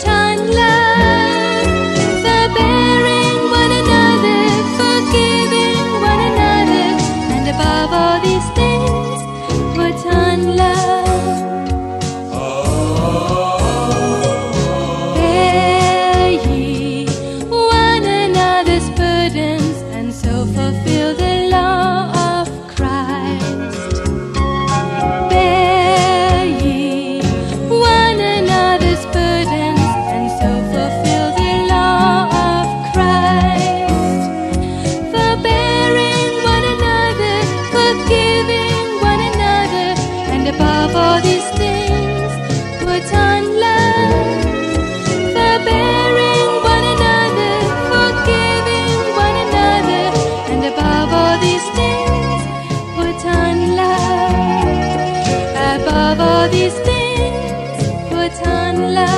چنگ مرنا رے دیر مرنا رے بابا دستے these things put on love